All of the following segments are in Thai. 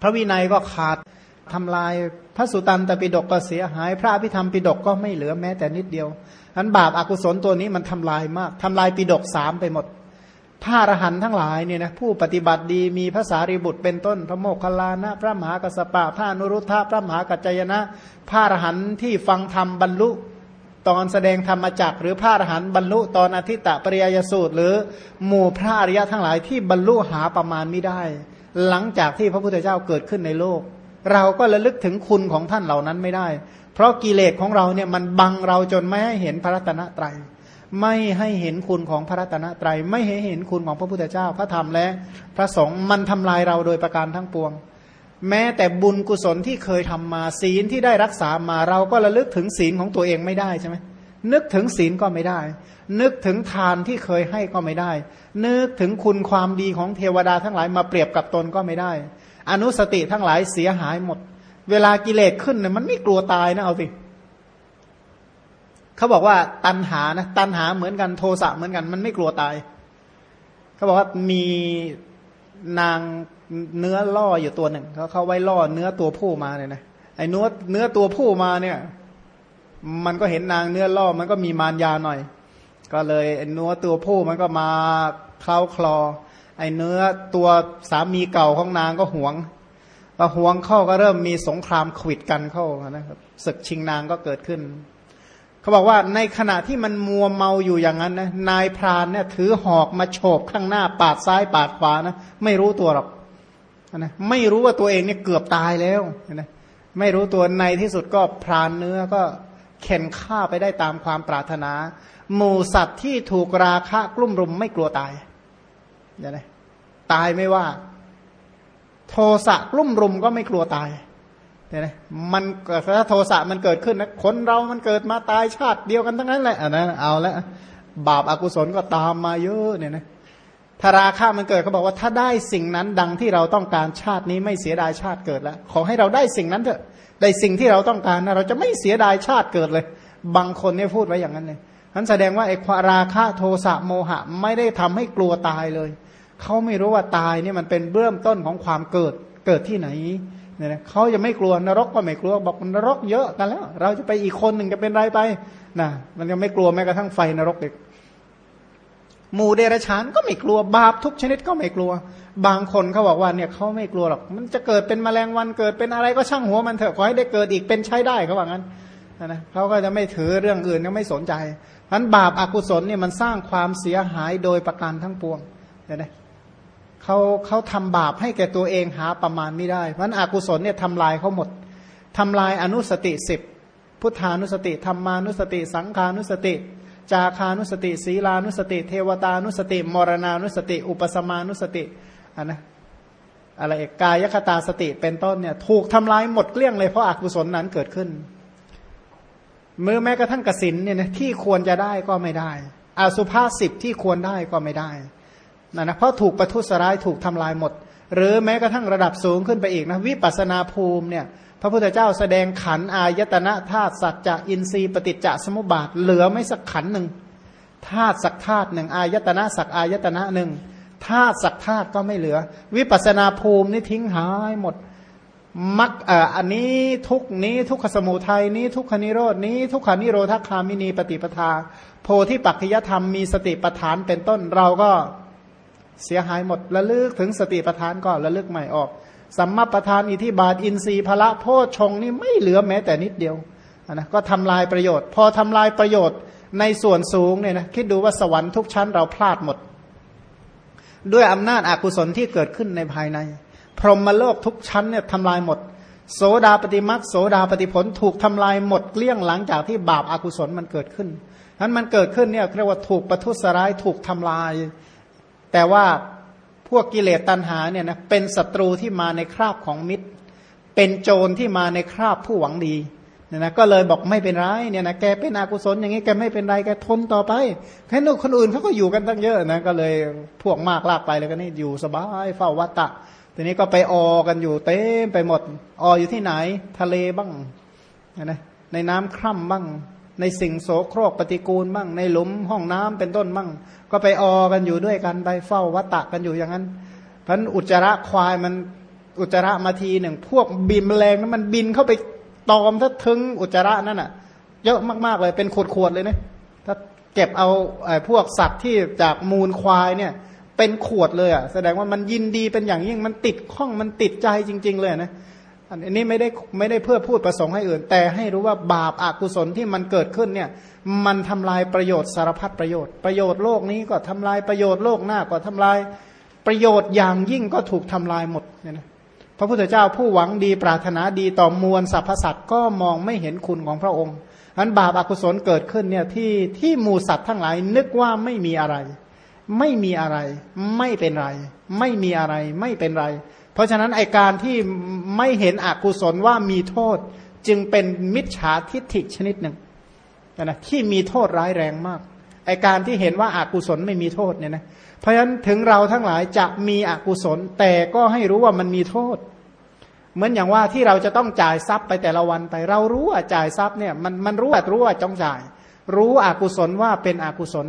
พระวินัยก็ขาดทำลายพระสุตันตปิฎกก็เสียหาย พระอภิธรรมปิฎกก็ไม่เหลือแม้แต่นิดเดียวนั้นบาปอากุศลตัวนี้มันทำลายมากทำลายปิฎกสามไปหมดพระอรหันต์ทั้งหลายเนี่ยนะผู้ปฏิบัติดีมีพระสารีบุตรเป็นต้น พระโมคคัลลานะพระมหากัสปะพระนุรุทธะพระมหากัจจยนะ พระอรหันต์ที่ฟังธรรมบรรลุ ตอนแสดงธรรมจักหรือพระอรหันต์บรรลุตอนอธิตะปริยยสูตร หรือหมู่พระอริยะทั้งหลายที่บรรลุหาประมาณไม่ได้ หลังจากที่พระพุทธเจ้าเกิดขึ้นในโลก เราก็ระลึกถึงคุณของท่านเหล่านั้นไม่ได้ เพราะกิเลสของเราเนี่ยมันบังเราจนไม่ให้เห็นพระรัตนตรัยไม่ให้เห็นคุณของพระรัตนตรัยไม่ให้เห็นคุณของพระพุทธเจ้าพระธรรมและ พระสงฆ์มันทำลายเราโดยประการทั้งปวง แม้แต่บุญกุศลที่เคยทำมาศีลที่ได้รักษามาเราก็ระลึกถึงศีลของตัวเองไม่ได้ใช่ไหม นึกถึงศีลก็ไม่ได้ นึกถึงทานที่เคยให้ก็ไม่ได้ นึกถึงคุณความดีของเทวดาทั้งหลายมาเปรียบกับตนก็ไม่ได้ อนุสติทั้งหลายเสียหายหมด เวลากิเลสขึ้นเนี่ยมันไม่กลัวตายนะเอาสิเขาบอกว่าตันหานะตันหาเหมือนกันโทสะเหมือนกัน มันไม่กลัวตายเขาบอกว่ามีนางเนื้อล่ออยู่ตัวหนึ่งเขาเขาไว้ล่อเนื้อตัวผู้มาเนี่ยนะไอ้เนื้อเนื้อตัวผู้มาเนี่ย มันก็เห็นนางเนื้อล่อมันก็มีมารยาหน่อย ก็เลยเนื้อตัวผู้มันก็มาเคล้าคลอ ไอ้เนื้อตัวสามีเก่าของนางก็หวงพอหวงเข้าก็เริ่มมีสงครามขวิดกันเข้านะครับศึกชิงนางก็เกิดขึ้น เขาบอกว่าในขณะที่มันมัวเมาอยู่อย่างนั้นนะนายพรานเนี่ยถือหอกมาโฉบข้างหน้าปาดซ้ายปาดขวานะไม่รู้ตัวหรอกนะไม่รู้ว่าตัวเองเนี่ยเกือบตายแล้วนะไม่รู้ตัวในที่สุดก็พรานเนื้อก็ เข็นฆ่าไปได้ตามความปรารถนา หมูสัตว์ที่ถูกราคะกลุ่มรุมไม่กลัวตายอย่างไรตายไม่ว่า โทสะกลุ่มรุมก็ไม่กลัวตายเนี่ยนะมันถ้าโทสะมันเกิดขึ้นนะคนเรามันเกิดมาตายชาติเดียวกันทั้งนั้นแหละอันนั้นเอาล้วบาปอากุศลก็ตามมาเยอะเนี่ยนะถ้าราคะมันเกิดเขาบอกว่าถ้าได้สิ่งนั้นดังที่เราต้องการชาตินี้ไม่เสียดายชาติเกิดแล้ว ขอให้เราได้สิ่งนั้นเถอะ ได้สิ่งที่เราต้องการนะเราจะไม่เสียดายชาติเกิดเลย บางคนเนี่ยพูดไว้อย่างนั้นเลยนั้นแสดงว่าไอ้ควราคะโทสะโมหะไม่ได้ทำให้กลัวตายเลย เขาไม่รู้ว่าตายเนี่ยมันเป็นเบื้องต้นของความเกิดเกิดที่ไหนเนี่ยนะเขาจะไม่กลัวนรกก็ไม่กลัวบอกนรกเยอะกันแล้ว เราจะไปอีกคนหนึ่งจะเป็นไรไปนะมันยังไม่กลัวแม้กระทั่งไฟนรกเด็กหมู่เดรัจฉานก็ไม่กลัวบาปทุกชนิดก็ไม่กลัว บางคนเขาบอกว่าเนี่ยเขาไม่กลัวหรอก มันจะเกิดเป็นแมลงวันเกิดเป็นอะไรก็ช่างหัวมันเถอะขอให้ได้เกิดอีกเป็นใช้ได้เขาว่างั้นนะเขาก็จะไม่ถือเรื่องอื่นก็ไม่สนใจเพันบาปอากุศลเนี่ยมันสร้างความเสียหายโดยประการทั้งปวงเห็นไหมเขาเขาทำบาปให้แก่ตัวเองหาประมาณไม่ได้เพราะอากุศลเนี่ยทำลายเขาหมดทำลายอนุสติสิบพุทธานุสติธรรมานุสติ สังขานุสติจาคานุสติ ศีลานุสติ เทวตานุสติ มรณานุสติ อุปสมานุสติ นนะอะไรกายคตาสติเป็นต้นเนี่ยถูกทำลายหมดเกลี้ยงเลยเพราะอากุศลนั้นเกิดขึ้นมือแม้กระทั่งกสินเนี่ยนะที่ควรจะได้ก็ไม่ได้อาสุภาสิบที่ควรได้ก็ไม่ได้นะนะเพราะถูกประทุษร้ายถูกทำลายหมด หรือแม้กระทั่งระดับสูงขึ้นไปอีกนะวิปัสนาภูมิเนี่ยพระพุทธเจ้าแสดงขันอายตนะธาตุสัจจะอินทรีย์ปฏิจจสมุปบาท เหลือไม่สักขันหนึ่งธาตุสักธาตุหนึ่งอายตนะสักอายตนะหนึ่ง ธาตุสักธาตุก็ไม่เหลือ วิปัสนาภูมินี่ทิ้งหายหมดมักอ่าอันนี้ทุกนี้ทุกขสมุทัยนี้ทุกขนิโรดนี้ ทุกขานิโรธคามินีปฏิปทา โพธิปัจจยธรรมมีสติปทานเป็นต้นเราก็เสียหายหมดระลึกถึงสติประธานก็ระลึกใหม่ออกสัมมาประธานอิทิบาทอินทรีย์พละโพชงนี่ไม่เหลือแม้แต่นิดเดียวนะก็ทำลายประโยชน์ พอทำลายประโยชน์ในส่วนสูงเนี่ยนะคิดดูว่าสวรรค์ทุกชั้นเราพลาดหมด ด้วยอำนาจอากุศลที่เกิดขึ้นในภายใน พรหมโลกทุกชั้นเนี่ยทำลายหมด โสดาปฏิมักโสดาปฏิผลถูกทำลายหมดเกลี้ยงหลังจากที่บาปอากุศลมันเกิดขึ้นนั้นมันเกิดขึ้นเนี่ยเรียกว่าถูกประทุษร้ายถูกทำลาย แต่ว่าพวกกิเลสตัณหาเนี่ยนะเป็นศัตรูที่มาในคราบของมิตร เป็นโจรที่มาในคราบผู้หวังดี เนี่ยนะก็เลยบอกไม่เป็นไรเนี่ยนะแกเป็นอกุศลอย่างนี้แกไม่เป็นไรแกทนต่อไปแค่นู้คนอื่นเขาก็อยู่กันตั้งเยอะนะก็เลยพวกมากลากไปเลยก็นี่อยู่สบายเฝ้าวัตตะทีนี้ก็ไปออกันอยู่เต็มไปหมดอออยู่ที่ไหน ทะเลบ้างนะในน้ำคร่ำบ้าง ในสิ่งโสโครกปฏิกูลบ้าง ในหลุมห้องน้ำเป็นต้นบ้าง ก็ไปออกันอยู่ด้วยกันไปเฝ้าวัตตะกันอยู่อย่างนั้นเพันอุจจาระควายมันอุจจาระมาทีหนึ่งพวกบินแมลงนั้นมันบินเข้าไป ตอมถ้าถึงอุจจาระนั่นอะ เยอะมากๆเลยเป็นขวดๆเลยนะถ้าเก็บเอาไอ้พวกสัตว์ที่จากมูลควายเนี่ย เป็นขวดเลยอะแสดงว่ามันยินดีเป็นอย่างยิ่งมันติดข้องมันติดใจจริง ๆ เลยนะอันนี้ไม่ได้ไม่ได้เพื่อพูดประสงค์ให้อื่น แต่ให้รู้ว่าบาปอากุศลที่มันเกิดขึ้นเนี่ย มันทำลายประโยชน์สารพัดประโยชน์ประโยชน์โลกนี้ก็ทำลายประโยชน์โลกหน้าก็ทำลายประโยชน์อย่างยิ่งก็ถูกทำลายหมดเนี่ยนะ พระพุทธเจ้าผู้หวังดีปรารถนาดีต่อมวลสรรพสัตว์ก็มองไม่เห็นคุณของพระองค์อันบาปอากุศลเกิดขึ้นเนี่ยที่ที่หมูสัตว์ทั้งหลายนึกว่าไม่มีอะไร ไม่มีอะไร ไม่เป็นไร ไม่มีอะไรไม่เป็นไร เพราะฉะนั้นไอการที่ไม่เห็นอกุศลว่ามีโทษ จึงเป็นมิจฉาทิฏฐิชนิดหนึ่งนะที่มีโทษร้ายแรงมากไอการที่เห็นว่าอากุศลไม่มีโทษเนี่ยนะ เพราะฉะนั้นถึงเราทั้งหลายจะมีอกุศล แต่ก็ให้รู้ว่ามันมีโทษ เหมือนอย่างว่าที่เราจะต้องจ่ายทรัพย์ไปแต่ละวันไป เรารู้ว่าจ่ายทรัพย์เนี่ยมันมันรู้ว่ารู้ว่าจ้องจ่าย รู้อกุศลว่าเป็นอกุศล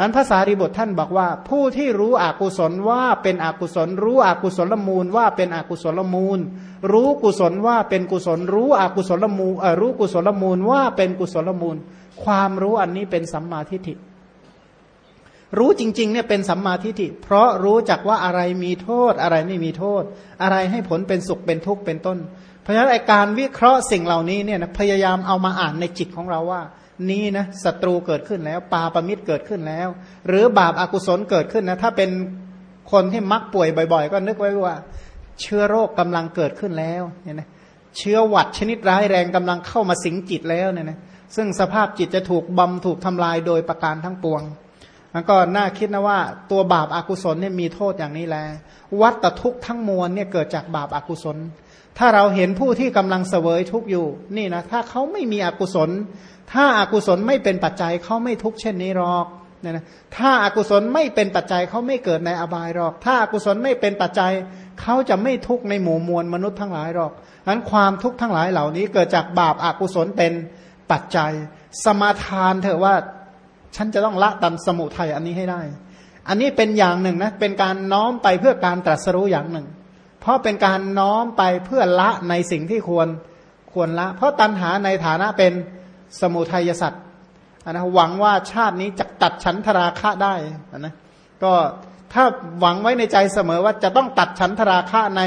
นั้นภาษาริบทท่านบอกว่า ผู้ที่รู้อกุศลว่าเป็นอกุศล รู้อกุศลมูลว่าเป็นอกุศลมูล รู้กุศลว่าเป็นกุศล รู้อกุศลมูลรู้กุศลมูลว่าเป็นกุศลมูล ความรู้อันนี้เป็นสัมมาทิฏฐิ รู้จริงๆเนี่ยเป็นสัมมาทิฏฐิเพราะรู้จักว่าอะไรมีโทษอะไรไม่มีโทษ อะไรให้ผลเป็นสุขเป็นทุกข์เป็นต้น เพราะฉะนั้นการวิเคราะห์สิ่งเหล่านี้เนี่ยนะพยายามเอามาอ่านในจิตของเราว่า นี่นะศัตรูเกิดขึ้นแล้วปาปมิตรเกิดขึ้นแล้ว หรือบาปอากุศลเกิดขึ้นนะถ้าเป็นคนที่มักป่วยบ่อย ๆ ก็นึกไว้ว่า เชื้อโรคกำลังเกิดขึ้นแล้วเนี่ยนะเชื้อหวัดชนิดร้ายแรงกำลังเข้ามาสิงจิตแล้วเนี่ยนะซึ่งสภาพจิตจะถูกบำถูกทำลายโดยประการทั้งปวง มันก็น่าคิดนะว่า ตัวบาปอากุศลเนี่ยมีโทษอย่างนี้แลวัตทุกข์ทั้งมวลเนี่ยเกิดจากบาปอากุศล ถ้าเราเห็นผู้ที่กำลังเสวยทุกข์อยู่ นี่นะถ้าเขาไม่มีอกุศล ถ้าอากุศลไม่เป็นปัจจัยเขาไม่ทุกข์เช่นนี้หรอกเนี่ยนะถ้าอากุศลไม่เป็นปัจจัยเขาไม่เกิดในอบายหรอก ถ้าอากุศลไม่เป็นปัจจัยเขาจะไม่ทุกข์ในหมู่มวลมนุษย์ทั้งหลายหรอกนั้นความทุกข์ทั้งหลายเหล่านี้เกิดจากบาปอากุศลเป็นปัจจัย สมาทานเถอะว่า ฉันจะต้องละตันสมุทัยอันนี้ให้ได้ อันนี้เป็นอย่างหนึ่งนะ เป็นการน้อมไปเพื่อการตรัสรู้อย่างหนึ่ง เพราะเป็นการน้อมไปเพื่อละในสิ่งที่ควรควรละ เพราะตัณหาในฐานะเป็นสมุทัยสัตว์นะหวังว่าชาตินี้จะตัดฉันทราคะได้นะก็ถ้าหวังไว้ในใจเสมอว่าจะต้องตัดฉันทราคะใน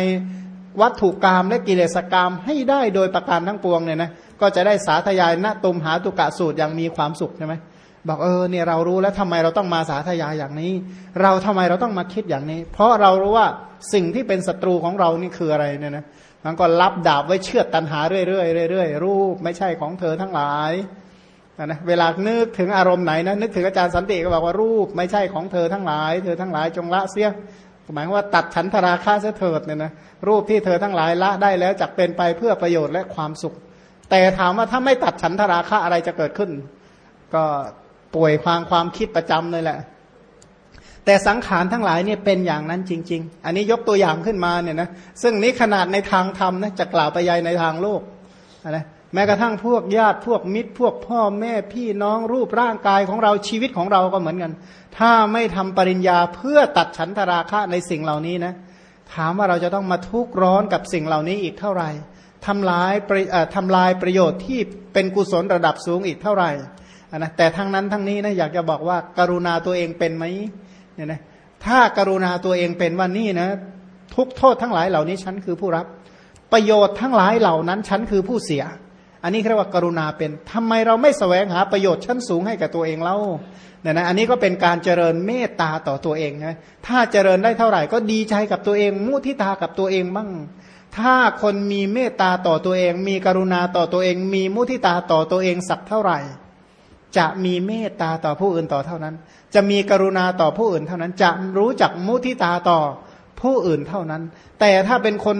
วัตถุกรรมและกิเลสกรรมให้ได้โดยประการทั้งปวงเนี่ยนะก็จะได้สาธยายณตุมหาตุกะสูตรอย่างมีความสุขใช่ไหม บอกเออเนี่ยเรารู้แล้วทำไมเราต้องมาสาธยายอย่างนี้ เราทำไมเราต้องมาคิดอย่างนี้ เพราะเรารู้ว่าสิ่งที่เป็นศัตรูของเรานี่คืออะไรเนี่ยนะมันก็รับดาบไว้เชือดตันหาเรื่อยๆเรื่อยๆรูปไม่ใช่ของเธอทั้งหลายนะเวลานึกถึงอารมณ์ไหนนะนึกถึงอาจารย์สันติก็บอกว่ารูปไม่ใช่ของเธอทั้งหลาย เธอทั้งหลายจงละเสียหมายว่าตัดฉันทราคาเสถิดเนี่ยนะรูปที่เธอทั้งหลายละได้แล้วจักเป็นไปเพื่อประโยชน์และความสุข แต่ถามว่าถ้าไม่ตัดฉันทราคาอะไรจะเกิดขึ้น ก็ ป่วยความความคิดประจำเลยแหละ แต่สังขารทั้งหลายเนี่ยเป็นอย่างนั้นจริง ๆ อันนี้ยกตัวอย่างขึ้นมาเนี่ยนะซึ่งนี้ขนาดในทางธรรมนะจะกล่าวไปยัยในทางโลกนะแม้กระทั่งพวกญาติพวกมิตร พวกพ่อแม่พี่น้องรูปร่างกายของเราชีวิตของเราก็เหมือนกัน ถ้าไม่ทำปริญญาเพื่อตัดฉันทราคะในสิ่งเหล่านี้นะถามว่าเราจะต้องมาทุกข์ร้อนกับสิ่งเหล่านี้อีกเท่าไหร่ทำลายทำลายประโยชน์ที่เป็นกุศลระดับสูงอีกเท่าไหร่ นะแต่ทั้งนั้นทั้งนี้นะอยากจะบอกว่าการุณาตัวเองเป็นไหมเนี่ยนะถ้าการุณาตัวเองเป็นว่านี่นะ ทุกโทษทั้งหลายเหล่านี้ฉันคือผู้รับ ประโยชน์ทั้งหลายเหล่านั้นฉันคือผู้เสีย อันนี้เรียกว่าการุณาเป็นทำไมเราไม่แสวงหาประโยชน์ชั้นสูงให้กับตัวเองเล่าเนี่ยนะอันนี้ก็เป็นการเจริญเมตตาต่อตัวเองนะถ้าเจริญได้เท่าไหร่ก็ดีใจกับตัวเองมุทิตากับตัวเองบ้างถ้าคนมีเมตตาต่อตัวเอง มีกรุณาต่อตัวเอง มีมุทิตาต่อตัวเองสักเท่าไหร่ จะมีเมตตาต่อผู้อื่นต่อเท่านั้น จะมีกรุณาต่อผู้อื่นเท่านั้น จะรู้จักมุทิตาต่อผู้อื่นเท่านั้น แต่ถ้าเป็นคน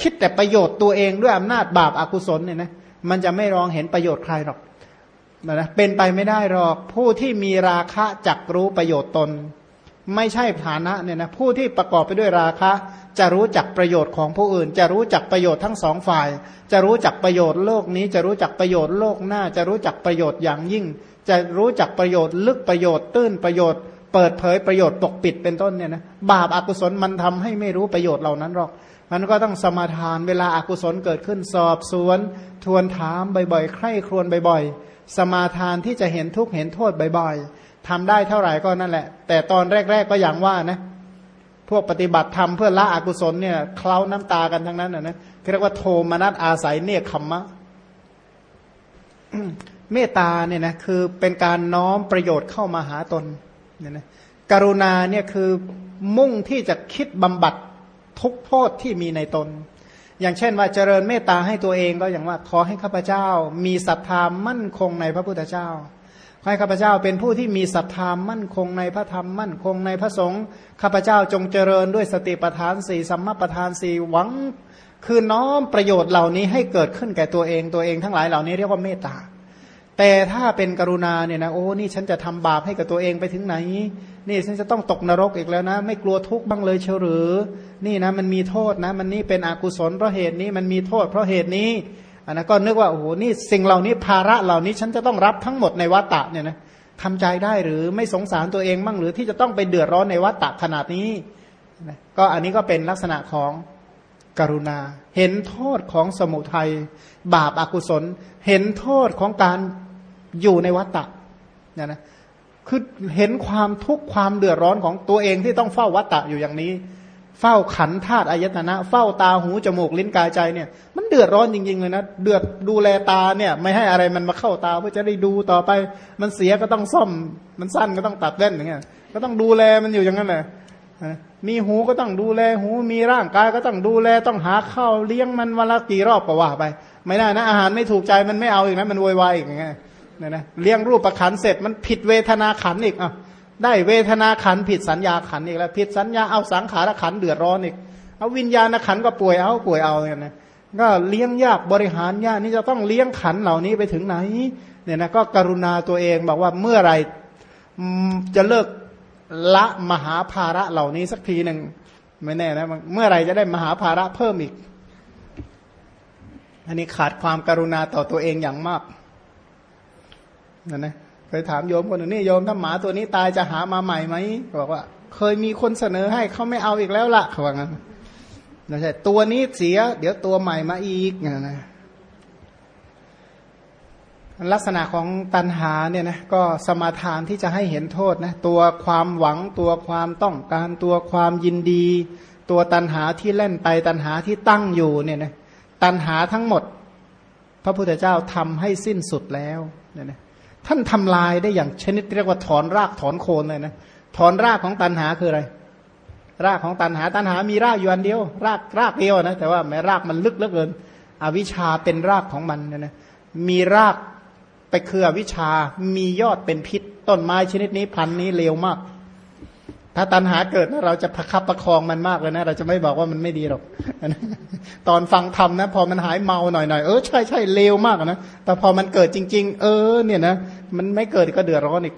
คิดแต่ประโยชน์ตัวเองด้วยอำนาจบาปอากุศลเนี่ยนะมันจะไม่รองเห็นประโยชน์ใครหรอกนะเป็นไปไม่ได้หรอกผู้ที่มีราคะจักรู้ประโยชน์ตน ไม่ใช่ฐานะเนี่ยนะผู้ที่ประกอบไปด้วยราคะ จะรู้จักประโยชน์ของผู้อื่น จะรู้จักประโยชน์ทั้งสองฝ่าย จะรู้จักประโยชน์โลกนี้ จะรู้จักประโยชน์โลกหน้า จะรู้จักประโยชน์อย่างยิ่ง จะรู้จักประโยชน์ลึกประโยชน์ตื้นประโยชน์ เปิดเผยประโยชน์ปกปิดเป็นต้นเนี่ยนะบาปอากุศลมันทำให้ไม่รู้ประโยชน์เหล่านั้นหรอก มันก็ต้องสมาทานเวลาอากุศลเกิดขึ้นสอบสวน ทวนถามบ่อยๆ ใคร่ครวญบ่อยๆ สมาทานที่จะเห็นทุกข์เห็นโทษบ่อยๆ ทำได้เท่าไหร่ก็นั่นแหละ แต่ตอนแรก ๆก็อย่างว่านะ พวกปฏิบัติธรรมเพื่อละอกุศลเนี่ยเคล้าน้ำตากันทั้งนั้นนะนะเรียกว่าโทมนัสอาศัยเนคขมมะเมตตาเนี่ยนะคือเป็นการน้อมประโยชน์เข้ามาหาตนเนี่ยนะกรุณาเนี่ยคือมุ่งที่จะคิดบำบัดทุกโทษที่มีในตน อย่างเช่นว่าเจริญเมตตาให้ตัวเองก็อย่างว่าขอให้ข้าพเจ้า มีศรัทธามั่นคงในพระพุทธเจ้า ให้ข้าพเจ้าเป็นผู้ที่มีศรัทธามั่นคงในพระธรรมมั่นคงในพระสงฆ์ข้าพเจ้าจงเจริญด้วยสติปัฏฐานสี่สัมมาปัฏฐานสี่หวัง คือน้อมประโยชน์เหล่านี้ให้เกิดขึ้นแก่ตัวเองตัวเองทั้งหลายเหล่านี้เรียกว่าเมตตาแต่ถ้าเป็นกรุณาเนี่ยนะโอ้นี่ฉันจะทำบาปให้กับตัวเองไปถึงไหน นี่ฉันจะต้องตกนรกอีกแล้วนะ ไม่กลัวทุกข์บ้างเลยเชียวหรือ นี่นะมันมีโทษนะ มันนี่เป็นอกุศลเพราะเหตุนี้มันมีโทษเพราะเหตุนี้ อันนั้นก็นึกว่าโอ้โหนี่สิ่งเหล่านี้ภาระเหล่านี้ฉันจะต้องรับทั้งหมดในวัฏฏะเนี่ยนะทำใจได้หรือไม่สงสารตัวเองบ้างหรือที่จะต้องไปเดือดร้อนในวัฏฏะขนาดนี้ก็อันนี้ก็เป็นลักษณะของกรุณา เห็นโทษของสมุทัยบาปอากุศล เห็นโทษของการอยู่ในวัฏฏะเนี่ยนะคือเห็นความทุกข์ความเดือดร้อนของตัวเองที่ต้องเฝ้าวัฏฏะอยู่อย่างนี้ เฝ้าขันธาตุอายตนะ เฝ้าตาหูจมูกลิ้นกายใจเนี่ย มันเดือดร้อนจริง ๆ เลยนะ เดือดดูแลตาเนี่ย ไม่ให้อะไรมันมาเข้าตาเพื่อจะได้ดูต่อไป มันเสียก็ต้องซ่อม มันสั้นก็ต้องตัดแว่นอย่างเงี้ยก็ต้องดูแลมันอยู่อย่างนั้นแหละมีหูก็ต้องดูแลหูมีร่างกายก็ต้องดูแลต้องหาข้าวเลี้ยงมันวันละกี่รอบก็ว่าไป ไม่ได้นะอาหารไม่ถูกใจมันไม่เอาอีกนะมันวอยวายอีกอย่างเงี้ยเนี่ยนะเลี้ยงรูปประขันเสร็จมันผิดเวทนาขันอีกอะ ได้เวทนาขันผิดสัญญาขันอีกแล้ว ผิดสัญญาเอาสังขารขันเดือดร้อนอีกเอาวิญญาณขันก็ป่วยเอาป่วยเอาเนี่ยนะก็เลี้ยงยากบริหารยากนี่จะต้องเลี้ยงขันเหล่านี้ไปถึงไหนเนี่ยนะก็กรุณาตัวเองบอกว่าเมื่อไรจะเลิกละมหาภาระเหล่านี้สักทีหนึ่งไม่แน่นะเมื่อไรจะได้มหาภาระเพิ่มอีก อันนี้ขาดความกรุณาต่อตัวเองอย่างมากนั่นนะ ยถามโยมคนหนึ่งนี่โยมถ้าหมาตัวนี้ตายจะหามาใหม่ไหมบอกว่า เคยมีคนเสนอให้เขาไม่เอาอีกแล้วละเขาว่างั้นไม่ใช่ตัวนี้เสีย เดี๋ยวตัวใหม่มาอีกนะนะลักษณะของตันหาเนี่ยนะก็สมาทานที่จะให้เห็นโทษนะตัวความหวังตัวความต้องการตัวความยินดี ตัวตันหาที่เล่นไปตันหาที่ตั้งอยู่เนี่ยนะตันหาทั้งหมด พระพุทธเจ้าทำให้สิ้นสุดแล้วเนี่ยนะ ท่านทำลายได้อย่างชนิดเรียกว่าถอนรากถอนโคนเลยนะถอนรากของตันหาคืออะไร รากของตันหาตันหามีรากอยู่อันเดียว รากรากเดียวนะแต่ว่าแม้รากมันลึกเหลือเกิน อวิชชาเป็นรากของมันนะนะมีรากไปคืออวิชชามียอดเป็นพิษ ต้นไม้ชนิดนี้พันนี้เลวมาก ถ้าตันหาเกิดนะเราจะประคับประคองมันมากเลยนะ เราจะไม่บอกว่ามันไม่ดีหรอกตอนฟังธรรมนะ พอมันหายเมาหน่อยๆเออใช่ใช่เลวมากนะแต่พอมันเกิดจริง ๆ เออ เนี่ยนะมันไม่เกิดก็เดือดร้อนอีก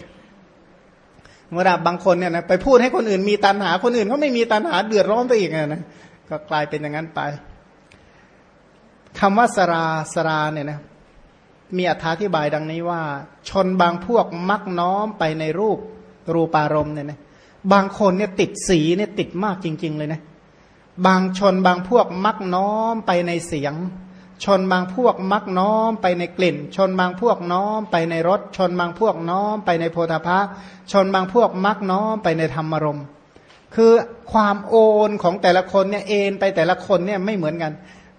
เมื่อบางคนเนี่ยนะไปพูดให้คนอื่นมีตันหาคนอื่นเขาไม่มีตันหาเดือดร้อนไปอีกนะก็กลายเป็นอย่างนั้นไปคำว่าสราสราเนี่ยนะมีอธิบายดังนี้ว่า ชนบางพวกมักน้อมไปในรูปรูปารมณ์เนี่ยนะ บางคนเนี่ยติดสีเนี่ยติดมากจริง ๆ เลยนะ บางชนบางพวกมักน้อมไปในเสียง ชนบางพวกมักน้อมไปในกลิ่น ชนบางพวกน้อมไปในรส ชนบางพวกน้อมไปในโพธาภะชนบางพวกมักน้อมไปในธรรมรมคือความโอนของแต่ละคนเนี่ยเอนไปแต่ละคนเนี่ยไม่เหมือนกัน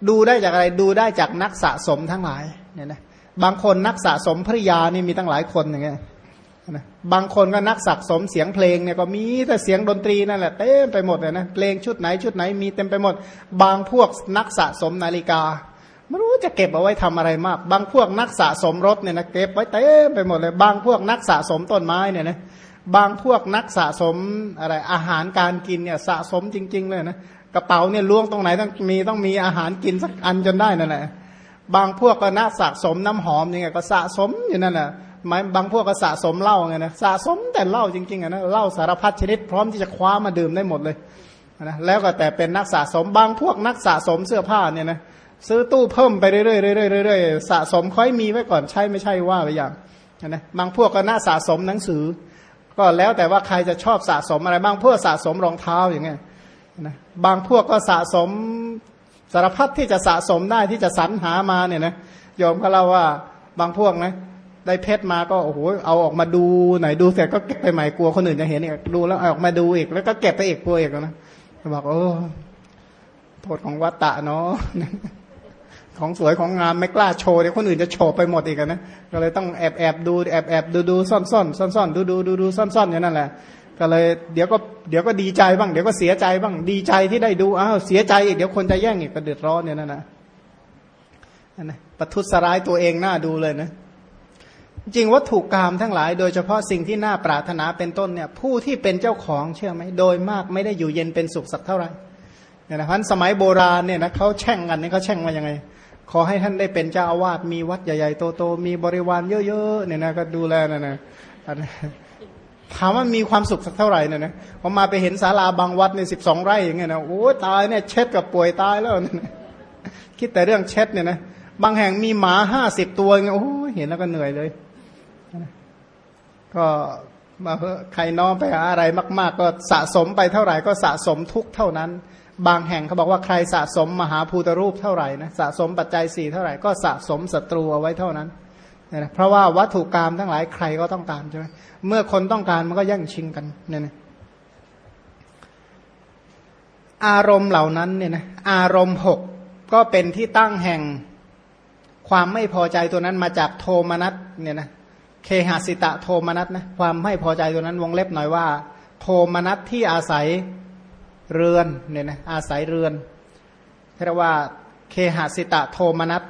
ดูได้จากอะไรดูได้จากนักสะสมทั้งหลายเนี่ยนะบางคนนักสะสมภริยานี่มีตั้งหลายคนอย่างเงี้ย นะบางคนก็นักสะสมเสียงเพลงเนี่ยก็มีแต่เสียงดนตรีนั่นแหละเต็มไปหมดเลยนะเพลงชุดไหนชุดไหนมีเต็มไปหมด บางพวกนักสะสมนาฬิกาไม่รู้จะเก็บเอาไว้ทำอะไรมาก บางพวกนักสะสมรถเนี่ยนะเก็บไว้เต็มไปหมดเลย บางพวกนักสะสมต้นไม้เนี่ยนะบางพวกนักสะสมอะไรอาหารการกินเนี่ยสะสมจริง ๆ เลยนะกระเป๋าเนี่ยล้วงตรงไหนต้องมีต้องมีอาหารกินสักอันจนได้นั่นแหละบางพวกก็นักสะสมน้ำหอมยังไงก็สะสมอยู่นั่นแหละ หมายบางพวกก็สะสมเหล้าไงนะสะสมแต่เหล้าจริงๆอะนะเหล้าสารพัดชนิดพร้อมที่จะคว้ามาดื่มได้หมดเลยนะแล้วก็แต่เป็นนักสะสมบางพวกนักสะสมเสื้อผ้าเนี่ยนะซื้อตู้เพิ่มไปเรื่อยๆเรื่อยๆสะสมค่อยมีไว้ก่อนใช่ไม่ใช่ว่าไปอย่างนะบางพวกก็น่าสะสมหนังสือ ก็แล้วแต่ว่าใครจะชอบสะสมอะไรบางพวกสะสมรองเท้าอย่างเงี้ยนะบางพวกก็สะสมสารพัดที่จะสะสมได้ที่จะสรรหามาเนี่ยนะยอมเขาเล่าว่าบางพวกนะ ได้เพชรมาก็โอ้โหเอาออกมาดูไหนดูเสร็จก็เก็บไปใหม่กลัวคนอื่นจะเห็นอีกดูแล้วออกมาดูอีกแล้วก็เก็บไปอีกกลัวอีกนะบอกโอ้โทษของวัตตะเนาะของสวยของงามไม่กล้าโชว์เดี๋ยวคนอื่นจะโชว์ไปหมดอีกนะก็เลยต้องแอบแอบดูแอบแอบดูดูซ่อนซ่อนซ่อนซ่อนดูดูดูดูซ่อนซ่อนอย่างนั้นแหละก็เลยเดี๋ยวก็เดี๋ยวก็ดีใจบ้างเดี๋ยวก็เสียใจบ้างดีใจที่ได้ดูอ้าวเสียใจอีกเดี๋ยวคนจะแย่งอีกก็เดือดร้อนเนี่ยนั่นนะอันะประทุษร้ายตัวเองหน้าดูเลยนะ จริงวัตถุกรรมทั้งหลายโดยเฉพาะสิ่งที่น่าปรารถนาเป็นต้นเนี่ยผู้ที่เป็นเจ้าของเชื่อไหมโดยมากไม่ได้อยู่เย็นเป็นสุขสักเท่าไหร่เนี่ยนะพันสมัยโบราณเนี่ยนะเขาแช่งกันเนี่ยเขาแช่งมายังไง ขอให้ท่านได้เป็นเจ้าอาวาสมีวัดใหญ่ๆโตๆมีบริวารเยอะๆเนี่ยนะก็ดูแลนะนะถามว่ามีความสุขสักเท่าไหร่เนี่ยนะพอมาไปเห็นศาลาบางวัดในสิบสองไร่อย่างเงี้ยนะโอ้ตายเนี่ยเช็ดกับป่วยตายแล้วนี่ยคิดแต่เรื่องเช็ดเนี่ยนะบางแห่งมีหมาห้าสิบตัวเงี้ยโอ้เห็นแล้วก็เหนื่อยเลย ก็มาเพื่อใครน้อมไปหาอะไรมาก ๆ ก็สะสมไปเท่าไหร่ก็สะสมทุกเท่านั้น บางแห่งเขาบอกว่าใครสะสมมหาภูตรูปเท่าไหร่นะสะสมปัจจัยสี่เท่าไหร่ก็สะสมศัตรูเอาไว้เท่านั้นนะเพราะว่าวัตถุกรรมทั้งหลายใครก็ต้องการใช่ไหมเมื่อคนต้องการมันก็แย่งชิงกันเนี่ยนะอารมณ์เหล่านั้นเนี่ยนะอารมณ์หกก็เป็นที่ตั้งแห่งความไม่พอใจตัวนั้นมาจากโทมนัสเนี่ยนะ เคหสิตะโทมนัสนะความไม่พอใจตัวนั้นวงเล็บหน่อยว่า โทมนัสที่อาศัยเรือนเนี่ยนะอาศัยเรือนเรียกว่าเคหสิตะโทมนัส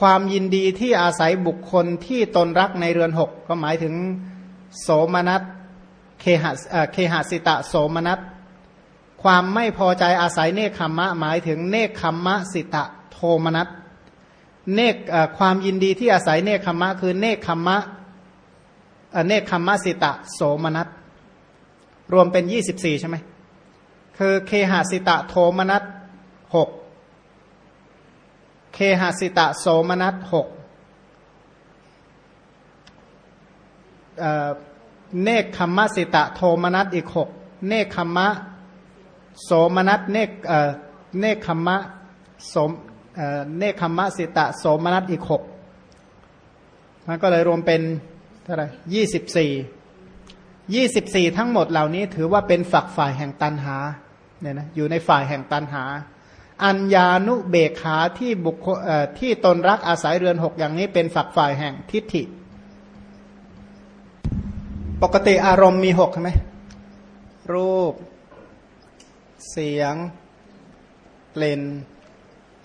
ความยินดีที่อาศัยบุคคลที่ตนรักในเรือนหกก็หมายถึงโสมนัสเคหเคหสิตะโสมนัสความไม่พอใจอาศัยเนคขมมะ หมายถึงเนคขมมะสิตะโทมนัสเนคความยินดีที่อาศัยเนคขมมะ คือเนคขมมะ เนคขมมะสิตะโสมนัสรวมเป็นยี่สิบสี่ใช่ไหมคือเคหสิตะโทมนัสหกเคหสิตะโสมนัสหกเนคขมมะสิตะโทมนัสอีกหกเนคขมะโสมนัสเนคเนคขมะโสมเนคขมมะสิตะโสมนัสอีกหกมันก็เลยรวมเป็น เท่าไหร่ยี่สิบสี่ยี่สิบสี่ทั้งหมดเหล่านี้ถือว่าเป็นฝักฝ่ายแห่งตันหาเนี่ยนะอยู่ในฝ่ายแห่งตันหา อัญญานุเบกขาที่บุคที่ตนรักอาศัยเรือนหกอย่างนี้เป็นฝักฝ่ายแห่งทิฏฐิ ปกติอารมณ์มีหกใช่ไหมรูป เสียงกลิ่น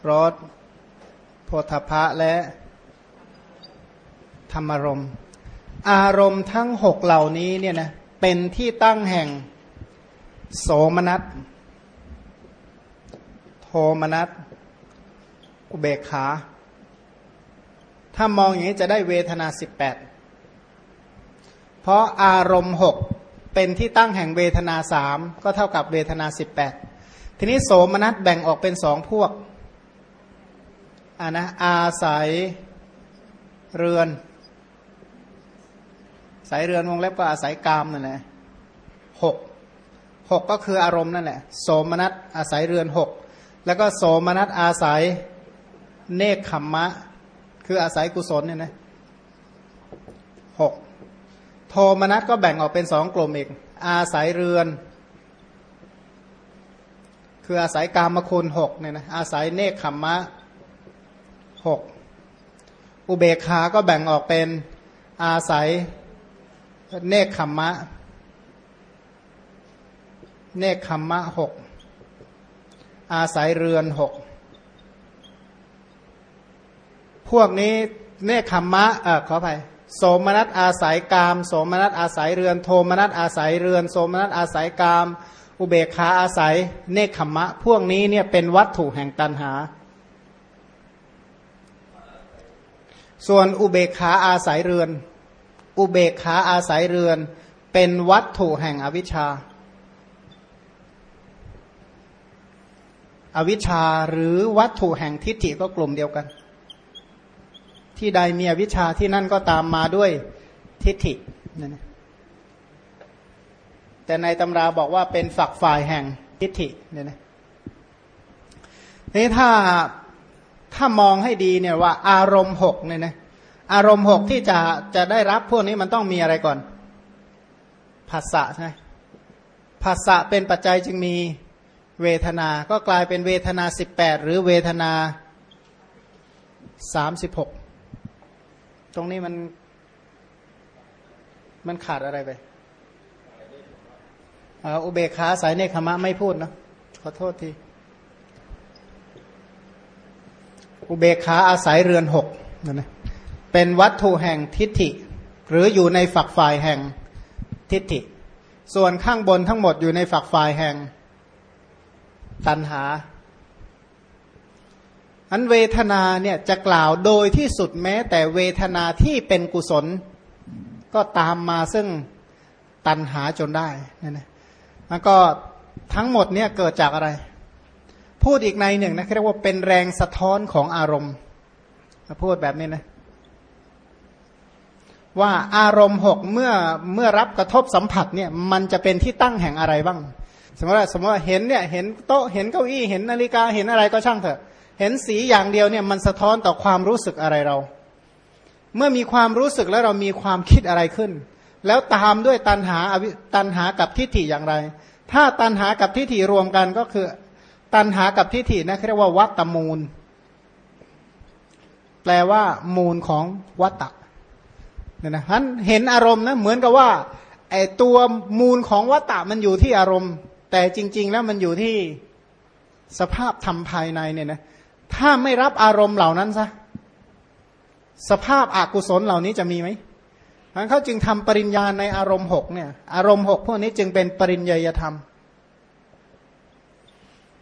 รสโพธพะและธรรมรม อารมณ์ทั้งหกเหล่านี้เนี่ยนะเป็นที่ตั้งแห่งโสมนัส โทมนัส อุเบกขา ถ้ามองอย่างนี้จะได้เวทนาสิบแปดเพราะอารมณ์หกเป็นที่ตั้งแห่งเวทนาสามก็เท่ากับเวทนาสิบแปดทีนี้โสมนัสแบ่งออกเป็นสองพวกอ่านะอาศัยเรือน สายเรือนวงเล็บก็อาศัยกามนั่นแหละหกหกก็คืออารมณ์นั่นแหละโสมนัสอาศัยเรือนหกแล้วก็โสมนัสอาศัยเนคขมมะ คืออาศัยกุศลเนี่ยนะหกโทมนัสก็แบ่งออกเป็นสองกลุ่มอีก อาศัยเรือน คืออาศัยกามคุณหกเนี่ยนะอาศัยเนคขมมะหกอุเบกขาก็แบ่งออกเป็นอาศัย เนคขมมะ เนคขมมะหกอาศัยเรือนหกพวกนี้เนคขมมะเออขออภัยโสมนัสอาศัยกาม โสมนัสอาศัยเรือน โทมนัสอาศัยเรือน โสมนัสอาศัยกาม อุเบกขาอาศัย เนคขมมะ พวกนี้เนี่ยเป็นวัตถุแห่งตันหา ส่วนอุเบกขาอาศัยเรือน อุเบกขาอาศัยเรือน เป็นวัตถุแห่งอวิชชา อวิชชาหรือวัตถุแห่งทิฏฐิก็กลุ่มเดียวกัน ที่ใดมีอวิชชาที่นั่นก็ตามมาด้วยทิฏฐินั่นแต่ในตำราบอกว่าเป็นฝักฝ่ายแห่งทิฏฐิเนี่ยนะนี่ถ้าถ้ามองให้ดีเนี่ยว่าอารมณ์หกเนี่ยนะ อารมณ์หกที่จะจะได้รับพวกนี้มันต้องมีอะไรก่อนภาษะใช่ไหมภาษะเป็นปัจจัยจึงมีเวทนา ก็กลายเป็นเวทนาสิบแปดหรือเวทนาสามสิบหกตรงนี้มัน มันขาดอะไรไปอุเบกขาสายเนคขมะไม่พูดนะขอโทษที อุเบกขาอาศัยเรือนหกนะนะ เป็นวัตถุแห่งทิฏฐิ หรืออยู่ในฝักฝ่ายแห่งทิฏฐิ ส่วนข้างบนทั้งหมดอยู่ในฝักฝ่ายแห่งตันหา อันเวทนาเนี่ยจะกล่าวโดยที่สุดแม้ แต่เวทนาที่เป็นกุศล ก็ตามมาซึ่งตันหาจนได้นั่นนะแล้วก็ทั้งหมดเนี่ยเกิดจากอะไร พูดอีกในหนึ่งนะเรียกว่าเป็นแรงสะท้อนของอารมณ์ พูดแบบนี้นะ ว่าอารมณ์หกเมื่อเมื่อรับกระทบสัมผัสเนี่ยมันจะเป็นที่ตั้งแห่งอะไรบ้าง สมมติว่าสมมติว่าเห็นเนี่ยเห็นโต๊ะเห็นเก้าอี้เห็นนาฬิกาเห็นอะไรก็ช่างเถอะ เห็นสีอย่างเดียวเนี่ยมันสะท้อนต่อความรู้สึกอะไรเรา เมื่อมีความรู้สึกแล้วเรามีความคิดอะไรขึ้น แล้วตามด้วยตันหาตันหากับทิฏฐิอย่างไร ถ้าตันหากับทิฏฐิรวมกันก็คือ ตันหากับทิฏฐินะเรียกว่าวัตตมูล แปลว่ามูลของวัตตะ เนี่ยนะท่านเห็นอารมณ์นะเหมือนกับว่าไอตัวมูลของวัตตะมันอยู่ที่อารมณ์ แต่จริง ๆ แล้วมันอยู่ที่สภาพธรรมภายในเนี่ยนะถ้าไม่รับอารมณ์เหล่านั้นซะสภาพอากุศลเหล่านี้จะมีไหมมันเขาจึงทำปริญญาในอารมณ์หกเนี่ย อารมณ์หกพวกนี้จึงเป็นปริญญาธรรม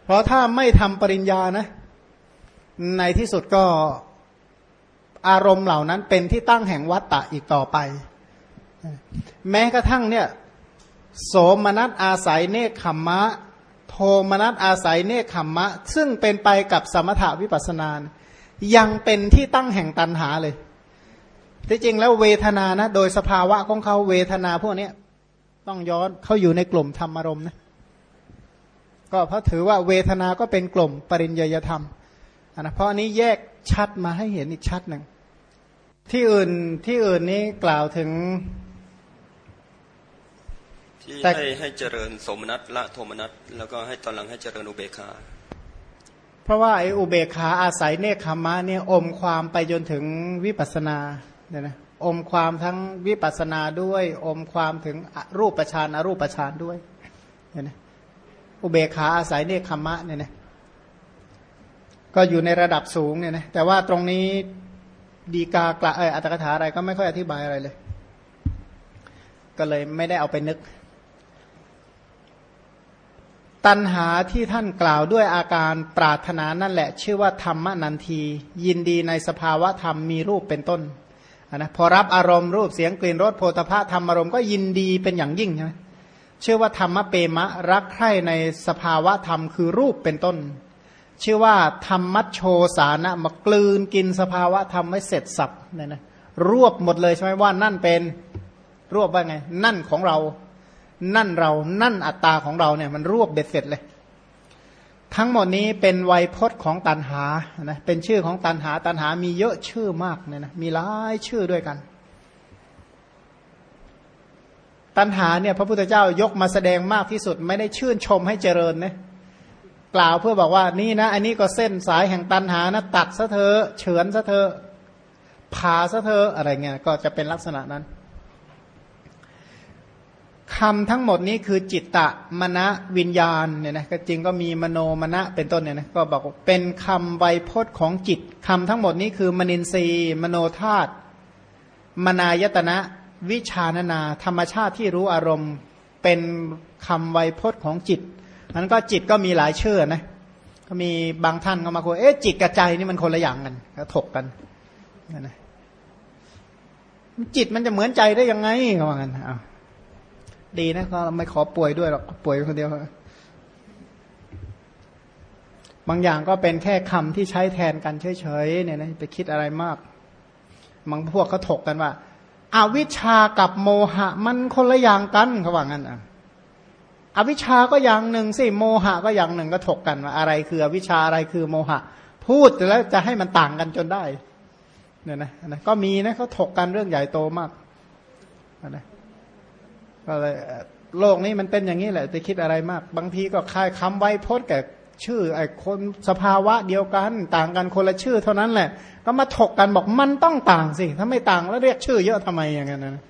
เพราะถ้าไม่ทำปริญญานะ ในที่สุดก็ อารมณ์เหล่านั้นเป็นที่ตั้งแห่งวัตตะอีกต่อไป แม้กระทั่งเนี่ยโสมนัสอาศัยเนคขมมะ โทมนัสอาศัยเนคขมมะ ซึ่งเป็นไปกับสมถาวิปัสนายังเป็นที่ตั้งแห่งตันหาเลย ที่จริงแล้วเวทนานะ โดยสภาวะของเขาเวทนาพวกนี้ต้องย้อนเขาอยู่ในกลุ่มธรรมารมณ์นะ ก็เพราะถือว่าเวทนาก็เป็นกลุ่มปริญญยธรรม นะเพราะอันนี้แยกชัดมาให้เห็นอีกชัดหนึ่งที่อื่นที่อื่นนี้กล่าวถึง ที่ให้ให้เจริญสมนัตละโทมนัตแล้วก็ให้ตอนหลังให้เจริญอุเบกขาเพราะว่าไอ้อุเบกขาอาศัยเนคขมะเนี่ยอมความไปจนถึงวิปัสนาเนี่ยนะอมความทั้งวิปัสนาด้วย อมความถึงรูปฌานอรูปฌานด้วยเนี่ยนะอุเบกขาอาศัยเนคขมะเนี่ยนะ ก็อยู่ในระดับสูงเนี่ยนะแต่ว่าตรงนี้ดีกากละเอออัตถกถาอะไรก็ไม่ค่อยอธิบายอะไรเลย ก็เลยไม่ได้เอาไปนึก ตัณหาที่ท่านกล่าวด้วยอาการปรารถนานั่นแหละ ชื่อว่าธรรมนันที ยินดีในสภาวะธรรมมีรูปเป็นต้นนะพอรับอารมณ์รูปเสียงกลิ่นรสโพธภะธรรมอารมณ์ก็ยินดีเป็นอย่างยิ่งใช่ไหมชื่อว่าธรรมะเปมะรักใคร่ในสภาวะธรรมคือรูปเป็นต้น ชื่อว่าธรรมัชโชสานะมากลืนกินสภาวะธรรมไม่เสร็จสับเนี่ยนะรวบหมดเลยใช่ไหมว่านั่นเป็นรวบว่าไง นั่นของเรา นั่นเรานั่นอัตตาของเราเนี่ยมันรวบเบ็ดเสร็จเลย ทั้งหมดนี้เป็นไวยพจน์ของตันหานะเป็นชื่อของตันหาตันหามีเยอะชื่อมากเนี่ยนะมีหลายชื่อด้วยกัน ตันหาเนี่ยพระพุทธเจ้ายกมาแสดงมากที่สุดไม่ได้ชื่นชมให้เจริญนะ กล่าวเพื่อบอกว่านี่นะ อันนี้ก็เส้นสายแห่งตันหานะตัดซะเธอเฉือนซะเธอผ่าซะเธออะไรเงี้ยก็จะเป็นลักษณะนั้นคำทั้งหมดนี้คือจิตตะมณะวิญญาณเนี่ยนะก็จริงก็มีมโนมณะเป็นต้นเนี่ยนะก็บอกเป็นคำไวยพจน์ของจิตคำทั้งหมดนี้คือมนินทรีย์มโนธาตุมนายตนะ วิชานนา ธรรมชาติที่รู้อารมณ์ เป็นคำไวยพจน์ของจิต มันก็จิตก็มีหลายชื่อนะก็มีบางท่านก็มาคุยเอ๊ะจิตกับใจนี่มันคนละอย่างกันก็ถกกันนะจิตมันจะเหมือนใจได้ยังไงเขาว่ากันอ้าวดีนะก็ไม่ขอป่วยด้วยหรอกป่วยคนเดียวบางอย่างก็เป็นแค่คำที่ใช้แทนกันเฉยๆเนี่ยนะไปคิดอะไรมากบางพวกเขาถกกันว่าอาวิชากับโมหะมันคนละอย่างกันเขาว่างั้นอะ อวิชาก็อย่างหนึ่งสิโมหะก็อย่างหนึ่งก็ถกกันว่าอะไรคืออวิชาอะไรคือโมหะ พูดแล้วจะให้มันต่างกันจนได้เนี่ยนะนะก็มีนะเขาถกกันเรื่องใหญ่โตมากนะก็เลยโลกนี้มันเป็นอย่างนี้แหละจะคิดอะไรมาก บางทีก็คายคำไว้พจน์แก่ชื่อไอ้คนสภาวะเดียวกัน ต่างกันคนละชื่อเท่านั้นแหละ ก็มาถกกันบอกมันต้องต่างสิถ้าไม่ต่างแล้วเรียกชื่อเยอะทำไมอย่างนั้นนะ